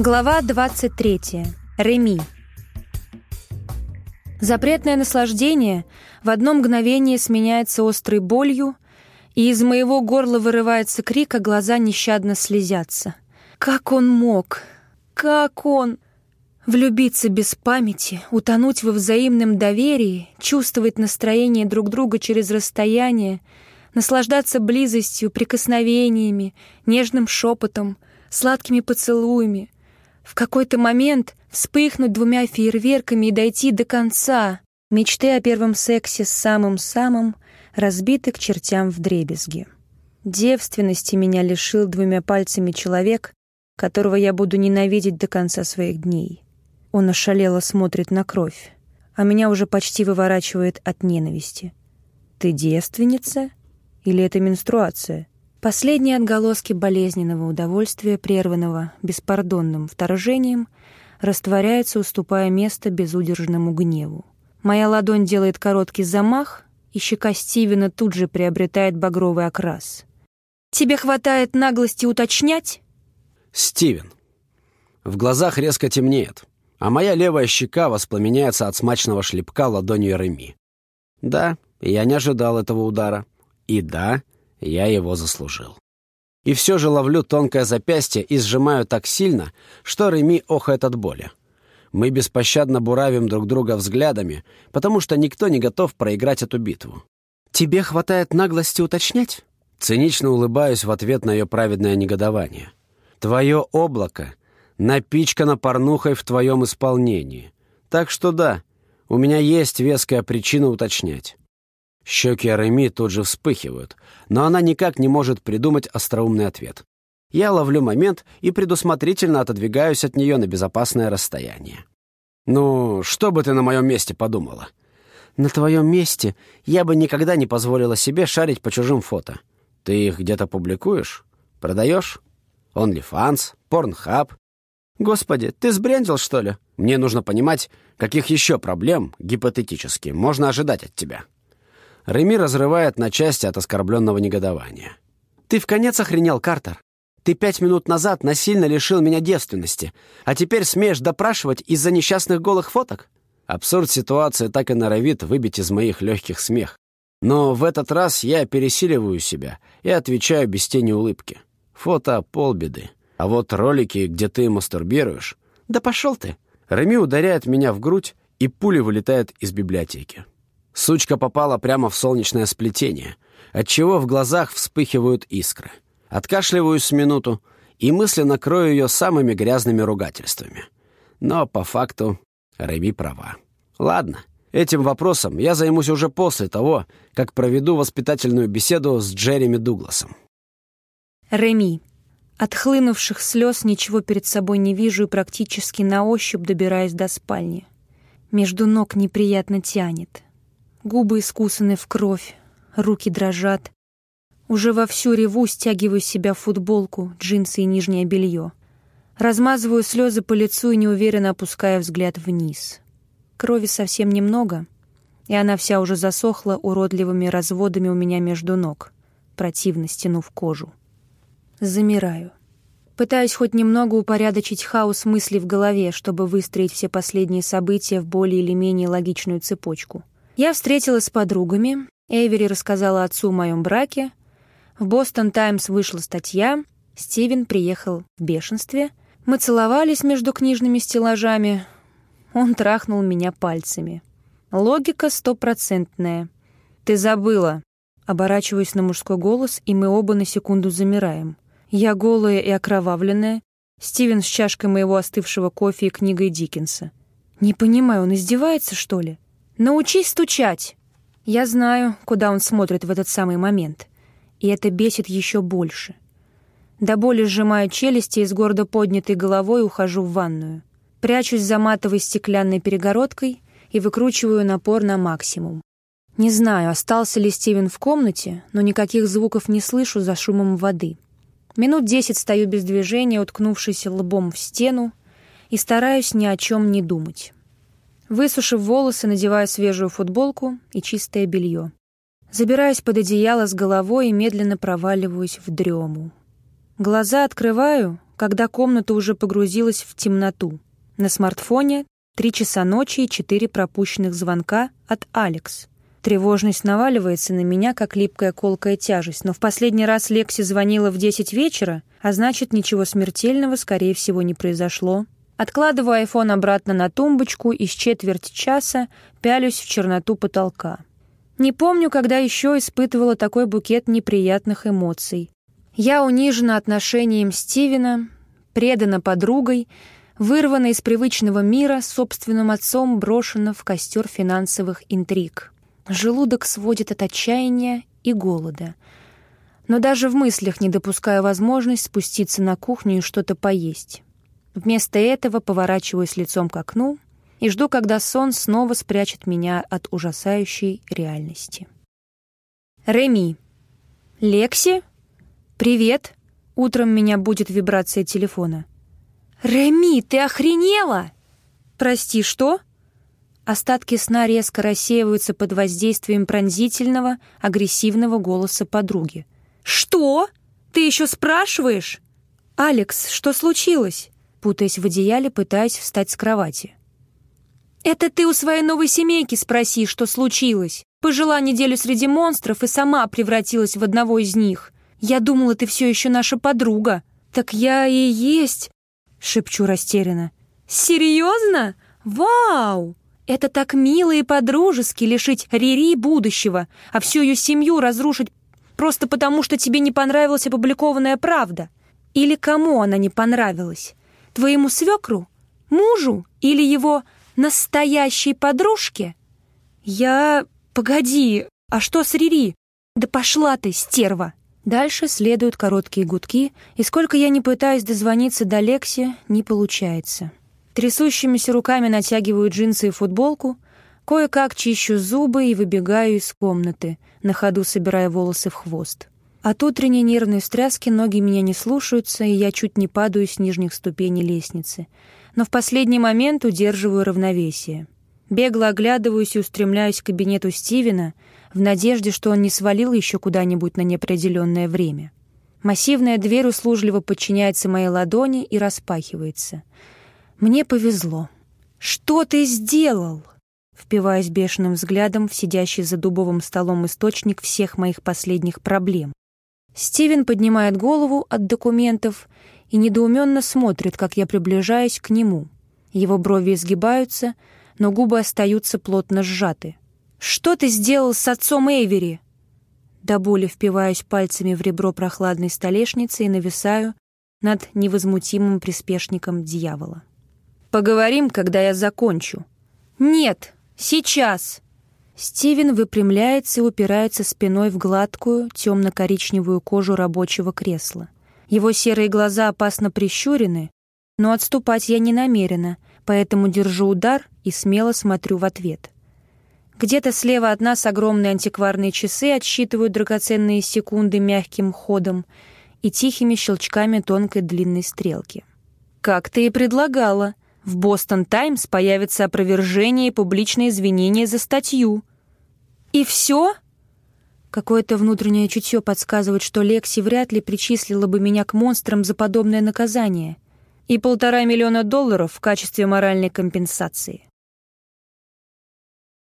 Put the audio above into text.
Глава 23. Реми. Запретное наслаждение в одно мгновение сменяется острой болью, и из моего горла вырывается крик, а глаза нещадно слезятся. Как он мог? Как он? Влюбиться без памяти, утонуть во взаимном доверии, чувствовать настроение друг друга через расстояние, наслаждаться близостью, прикосновениями, нежным шепотом, сладкими поцелуями — в какой-то момент вспыхнуть двумя фейерверками и дойти до конца. Мечты о первом сексе с самым-самым разбиты к чертям в дребезги. Девственности меня лишил двумя пальцами человек, которого я буду ненавидеть до конца своих дней. Он ошалело смотрит на кровь, а меня уже почти выворачивает от ненависти. «Ты девственница? Или это менструация?» Последние отголоски болезненного удовольствия, прерванного беспардонным вторжением, растворяются, уступая место безудержному гневу. Моя ладонь делает короткий замах, и щека Стивена тут же приобретает багровый окрас. «Тебе хватает наглости уточнять?» «Стивен». В глазах резко темнеет, а моя левая щека воспламеняется от смачного шлепка ладонью Реми. Да, я не ожидал этого удара. И да, я его заслужил. И все же ловлю тонкое запястье и сжимаю так сильно, что Реми охает от боли. Мы беспощадно буравим друг друга взглядами, потому что никто не готов проиграть эту битву. «Тебе хватает наглости уточнять?» Цинично улыбаюсь в ответ на ее праведное негодование. «Твое облако напичкано порнухой в твоем исполнении. Так что да, у меня есть веская причина уточнять. Щеки Реми тут же вспыхивают, но она никак не может придумать остроумный ответ. Я ловлю момент и предусмотрительно отодвигаюсь от нее на безопасное расстояние. «Ну, что бы ты на моем месте подумала?» «На твоем месте я бы никогда не позволила себе шарить по чужим фото. Ты их где-то публикуешь? Продаешь? OnlyFans? Pornhub? Господи, ты сбрендил, что ли? Мне нужно понимать, каких еще проблем, гипотетически, можно ожидать от тебя». Реми разрывает на части от оскорбленного негодования. «Ты в конец охренел, Картер? Ты пять минут назад насильно лишил меня девственности, а теперь смеешь допрашивать из-за несчастных голых фоток?» Абсурд ситуации так и норовит выбить из моих легких смех. Но в этот раз я пересиливаю себя и отвечаю без тени улыбки. Фото — полбеды. А вот ролики, где ты мастурбируешь... Да пошел ты! Реми ударяет меня в грудь, и пуля вылетает из библиотеки. Сучка попала прямо в солнечное сплетение, отчего в глазах вспыхивают искры. Откашливаюсь минуту и мысленно крою ее самыми грязными ругательствами. Но по факту Рэби права. Ладно, этим вопросом я займусь уже после того, как проведу воспитательную беседу с Джереми Дугласом. Реми. От хлынувших слез ничего перед собой не вижу и практически на ощупь добираюсь до спальни. Между ног неприятно тянет. Губы искусаны в кровь, руки дрожат. Уже вовсю реву, стягиваю с себя футболку, джинсы и нижнее белье. Размазываю слезы по лицу и неуверенно опуская взгляд вниз. Крови совсем немного, и она вся уже засохла уродливыми разводами у меня между ног, противно стянув кожу. Замираю. Пытаюсь хоть немного упорядочить хаос мыслей в голове, чтобы выстроить все последние события в более или менее логичную цепочку — я встретилась с подругами, Эвери рассказала отцу о моем браке, в «Бостон Таймс» вышла статья, Стивен приехал в бешенстве, мы целовались между книжными стеллажами, он трахнул меня пальцами. Логика стопроцентная. «Ты забыла!» Оборачиваюсь на мужской голос, и мы оба на секунду замираем. Я голая и окровавленная, Стивен с чашкой моего остывшего кофе и книгой Диккенса. Не понимаю, он издевается, что ли? «Научись стучать!» Я знаю, куда он смотрит в этот самый момент. И это бесит еще больше. До боли сжимаю челюсти и с гордо поднятой головой ухожу в ванную. Прячусь за матовой стеклянной перегородкой и выкручиваю напор на максимум. Не знаю, остался ли Стивен в комнате, но никаких звуков не слышу за шумом воды. Минут десять стою без движения, уткнувшись лбом в стену, и стараюсь ни о чем не думать. Высушив волосы, надеваю свежую футболку и чистое белье. Забираюсь под одеяло с головой и медленно проваливаюсь в дрему. Глаза открываю, когда комната уже погрузилась в темноту. На смартфоне три часа ночи и четыре пропущенных звонка от Алекс. Тревожность наваливается на меня, как липкая колкая тяжесть, но в последний раз Лекси звонила в 10 вечера, а значит, ничего смертельного, скорее всего, не произошло. Откладываю айфон обратно на тумбочку и с четверть часа пялюсь в черноту потолка. Не помню, когда еще испытывала такой букет неприятных эмоций. Я унижена отношением Стивена, предана подругой, вырвана из привычного мира, собственным отцом брошена в костер финансовых интриг. Желудок сводит от отчаяния и голода. Но даже в мыслях не допускаю возможность спуститься на кухню и что-то поесть. Вместо этого поворачиваюсь лицом к окну и жду, когда сон снова спрячет меня от ужасающей реальности. Реми. Лекси? Привет. Утром меня будет вибрация телефона. Реми, ты охренела? Прости, что? Остатки сна резко рассеиваются под воздействием пронзительного, агрессивного голоса подруги. «Что? Ты еще спрашиваешь?» «Алекс, что случилось?» Путаясь в одеяле, пытаясь встать с кровати. «Это ты у своей новой семейки спроси, что случилось. Пожила неделю среди монстров и сама превратилась в одного из них. Я думала, ты все еще наша подруга». «Так я и есть», — шепчу растерянно. «Серьезно? Вау! Это так мило и подружески лишить Рири будущего, а всю ее семью разрушить просто потому, что тебе не понравилась опубликованная правда. Или кому она не понравилась? Твоему свекру? Мужу? Или его настоящей подружке? Я... Погоди, а что с Рири? Да пошла ты, стерва! Дальше следуют короткие гудки, и сколько я не пытаюсь дозвониться до Лекси, не получается. Трясущимися руками натягиваю джинсы и футболку, кое-как чищу зубы и выбегаю из комнаты, на ходу собирая волосы в хвост. От утренней нервной встряски ноги меня не слушаются, и я чуть не падаю с нижних ступеней лестницы. Но в последний момент удерживаю равновесие. Бегло оглядываюсь и устремляюсь к кабинету Стивена в надежде, что он не свалил еще куда-нибудь на неопределенное время. Массивная дверь услужливо подчиняется моей ладони и распахивается. Мне повезло. «Что ты сделал?» Впиваясь бешеным взглядом в сидящий за дубовым столом источник всех моих последних проблем. Стивен поднимает голову от документов и недоуменно смотрит, как я приближаюсь к нему. Его брови изгибаются, но губы остаются плотно сжаты. «Что ты сделал с отцом Эйвери?» До боли впиваюсь пальцами в ребро прохладной столешницы и нависаю над невозмутимым приспешником дьявола. «Поговорим, когда я закончу». «Нет, сейчас!» Стивен выпрямляется и упирается спиной в гладкую, темно-коричневую кожу рабочего кресла. Его серые глаза опасно прищурены, но отступать я не намерена, поэтому держу удар и смело смотрю в ответ. Где-то слева от нас огромные антикварные часы отсчитывают драгоценные секунды мягким ходом и тихими щелчками тонкой длинной стрелки. «Как ты и предлагала», в «Бостон Таймс» появится опровержение и публичное извинение за статью. «И все?» Какое-то внутреннее чутье подсказывает, что Лекси вряд ли причислила бы меня к монстрам за подобное наказание. И полтора миллиона долларов в качестве моральной компенсации.